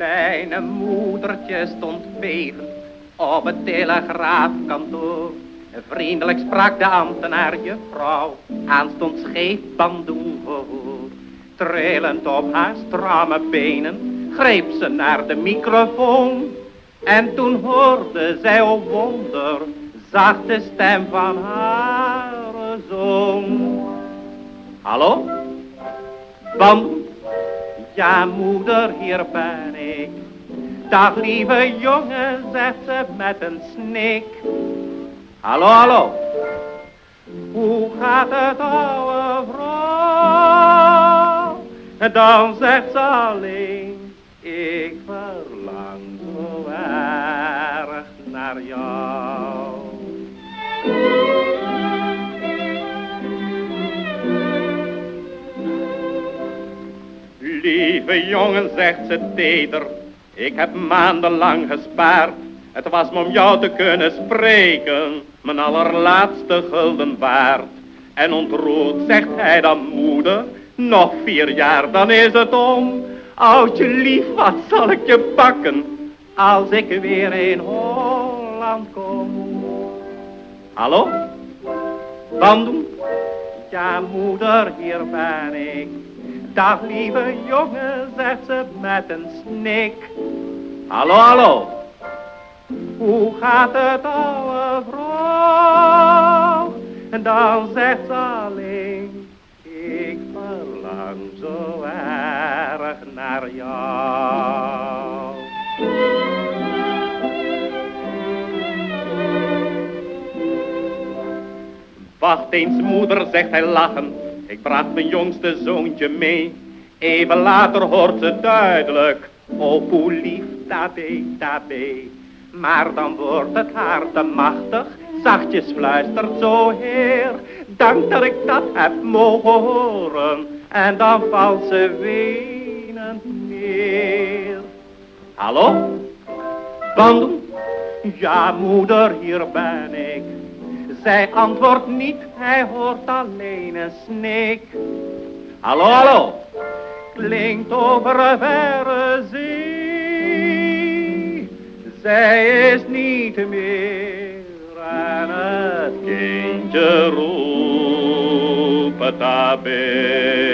kleine moedertje stond bevend op het telegraafkantoor. Vriendelijk sprak de ambtenaar juffrouw, aanstonds scheef bandoen voor. Trillend op haar stramme benen, greep ze naar de microfoon. En toen hoorde zij, op wonder, zachte stem van haar zoon. Hallo? Bam? Ja, moeder, hier ben ik. Dag, lieve jongen, zegt ze met een snik. Hallo, hallo. Hoe gaat het, ouwe vrouw? Dan zegt ze alleen, ik verlang Lieve jongen, zegt ze teder, ik heb maandenlang gespaard. Het was me om jou te kunnen spreken, mijn allerlaatste gulden waard. En ontroerd zegt hij dan moeder, nog vier jaar dan is het om. Oudje lief, wat zal ik je pakken, als ik weer in Holland kom. Hallo? Bandung? Ja moeder, hier ben ik. Dag lieve jongen, zegt ze met een snik. Hallo, hallo. Hoe gaat het ouwe vrouw? En dan zegt ze alleen, ik verlang zo erg naar jou. Wacht eens moeder, zegt hij lachend, ik bracht mijn jongste zoontje mee. Even later hoort ze duidelijk, oh hoe lief tabé, tabé. Maar dan wordt het haar te machtig, zachtjes fluistert zo heer. Dank dat ik dat heb mogen horen, en dan valt ze wenend neer. Hallo? Wandel? Ja moeder, hier ben ik. Zij antwoordt niet, hij hoort alleen een snik. Hallo, hallo, klinkt over een verre zee. Zij is niet meer en het kindje roept het.